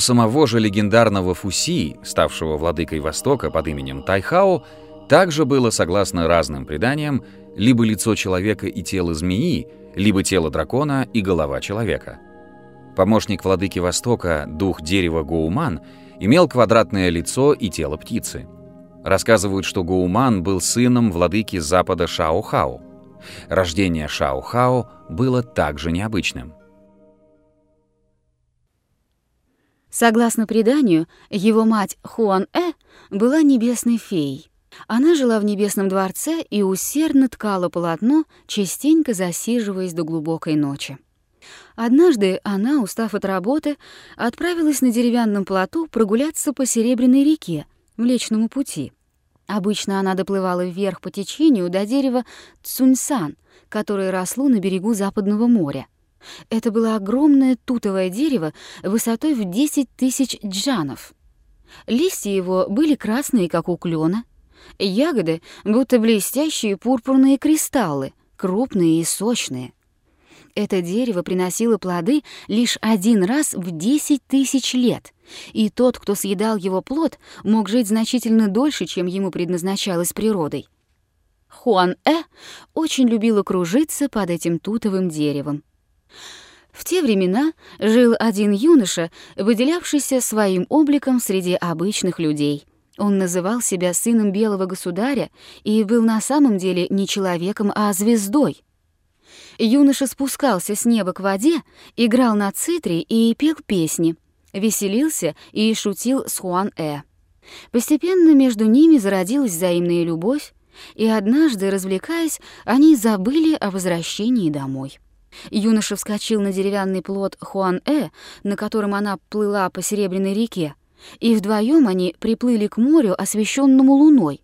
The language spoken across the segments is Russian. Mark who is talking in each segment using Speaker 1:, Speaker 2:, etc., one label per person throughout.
Speaker 1: самого же легендарного Фуси, ставшего владыкой Востока под именем Тайхао, также было, согласно разным преданиям, либо лицо человека и тело змеи, либо тело дракона и голова человека. Помощник владыки Востока, дух дерева Гоуман, имел квадратное лицо и тело птицы. Рассказывают, что Гоуман был сыном владыки Запада Шао-Хао. Рождение Шао-Хао было также необычным.
Speaker 2: Согласно преданию, его мать Хуан-Э была небесной феей. Она жила в небесном дворце и усердно ткала полотно, частенько засиживаясь до глубокой ночи. Однажды она, устав от работы, отправилась на деревянном плоту прогуляться по Серебряной реке, Млечному пути. Обычно она доплывала вверх по течению до дерева Цуньсан, которое росло на берегу Западного моря. Это было огромное тутовое дерево высотой в 10 тысяч джанов. Листья его были красные, как у клена, ягоды будто блестящие пурпурные кристаллы, крупные и сочные. Это дерево приносило плоды лишь один раз в 10 тысяч лет, и тот, кто съедал его плод, мог жить значительно дольше, чем ему предназначалось природой. Хуан-э очень любила кружиться под этим тутовым деревом. В те времена жил один юноша, выделявшийся своим обликом среди обычных людей. Он называл себя сыном белого государя и был на самом деле не человеком, а звездой. Юноша спускался с неба к воде, играл на цитре и пел песни, веселился и шутил с Хуан-э. Постепенно между ними зародилась взаимная любовь, и однажды, развлекаясь, они забыли о возвращении домой. Юноша вскочил на деревянный плот Хуан-э, на котором она плыла по Серебряной реке, и вдвоем они приплыли к морю, освещенному луной.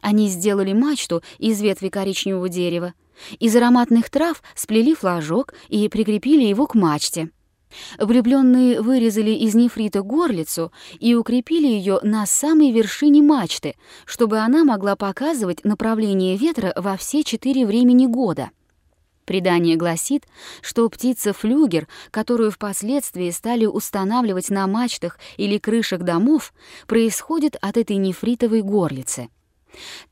Speaker 2: Они сделали мачту из ветви коричневого дерева, из ароматных трав сплели флажок и прикрепили его к мачте. Влюбленные вырезали из нефрита горлицу и укрепили ее на самой вершине мачты, чтобы она могла показывать направление ветра во все четыре времени года. Предание гласит, что птица-флюгер, которую впоследствии стали устанавливать на мачтах или крышах домов, происходит от этой нефритовой горлицы.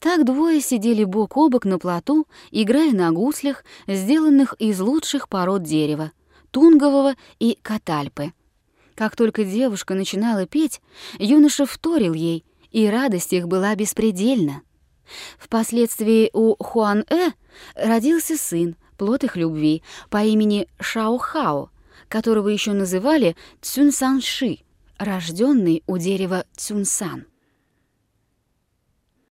Speaker 2: Так двое сидели бок о бок на плоту, играя на гуслях, сделанных из лучших пород дерева — тунгового и катальпы. Как только девушка начинала петь, юноша вторил ей, и радость их была беспредельна. Впоследствии у Хуан-э родился сын, плод их любви, по имени Шао-Хао, которого еще называли Цюнсан-Ши, рожденный у дерева Цюнсан.